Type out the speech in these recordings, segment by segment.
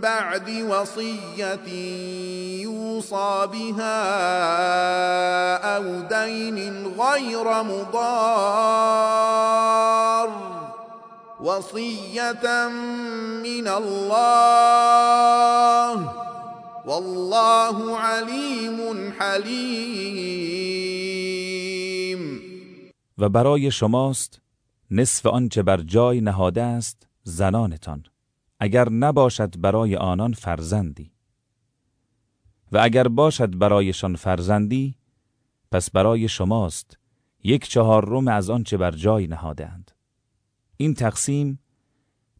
بعد وصية يوصى بها أو دين غير مضار. وصية من الله. والله علیم حلیم و برای شماست نصف آنچه بر جای نهاده است زنانتان. اگر نباشد برای آنان فرزندی. و اگر باشد برایشان فرزندی پس برای شماست یک چهارم از آنچه بر جای نهادهاند. این تقسیم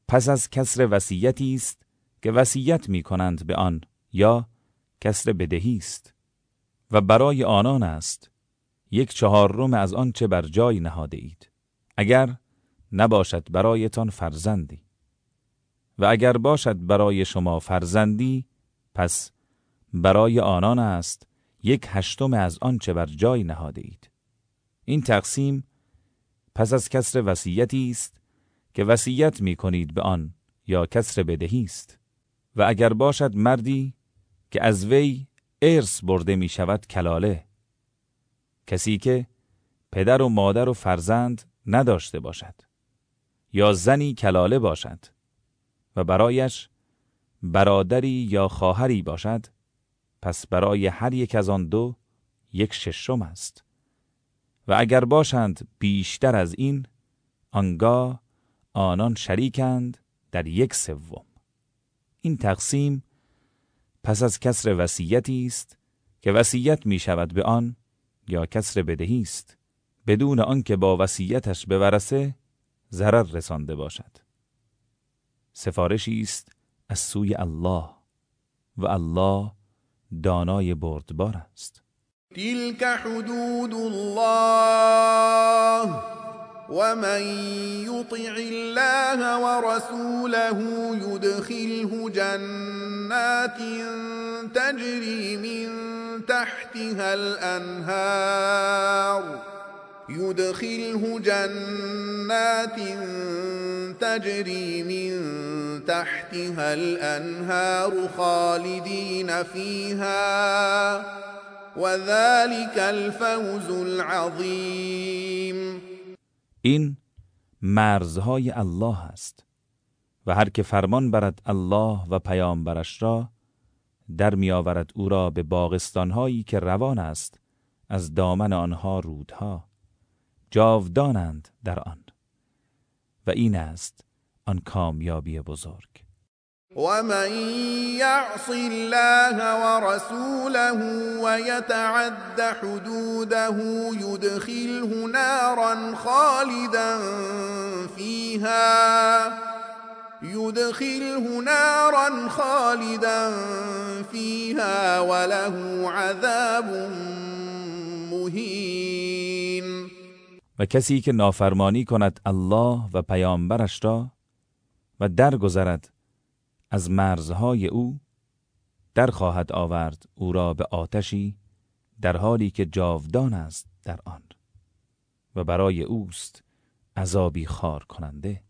پس از کسر وصیتی است که وصیت می کنند به آن یا کسر بدهی است. و برای آنان است یک چهارم از آنچه بر جای نهاده اید اگر نباشد برایتان فرزندی. و اگر باشد برای شما فرزندی پس برای آنان است یک هشتم از آنچه بر جای نهاده اید این تقسیم پس از کسر وصیتی است که وصیت می کنید به آن یا کسر بدهی است. و اگر باشد مردی که از وی ارث برده می شود کلاله کسی که پدر و مادر و فرزند نداشته باشد یا زنی کلاله باشد و برایش برادری یا خواهری باشد پس برای هر یک از آن دو یک ششم است. و اگر باشند بیشتر از این آنگاه آنان شریکند در یک سوم. این تقسیم پس از کسر وصیتی است که وصیت می شود به آن یا کسر بدهی است بدون آنکه با وصیتش به ورسه ضرر رسانده باشد. سفارشی است از سوی الله و الله دانای بردبار است. تلك حدود الله ومن يطع الله ورسوله يدخله جنات تجري من تحتها الأنهار يدخله جنات تجري من تحتها الأنهار خالدين فيها وذلك الفوز العظيم. این مرزهای الله است و هر که فرمان برد الله و پیامبرش را در میآورد او را به باغستانهایی که روان است از دامن آنها رودها. جاودانند در آن. و این است آن کامیابی بزرگ. ومن يعص الله ورسوله ويتعد حدوده يدخله نارا خالدا فيها يدخله نارا خالدا فيها وله عذاب مهین و کسی که نافرمانی کند الله و پیامبرش را و درگذرد از مرزهای او در خواهد آورد او را به آتشی در حالی که جاودان است در آن و برای اوست عذابی خار کننده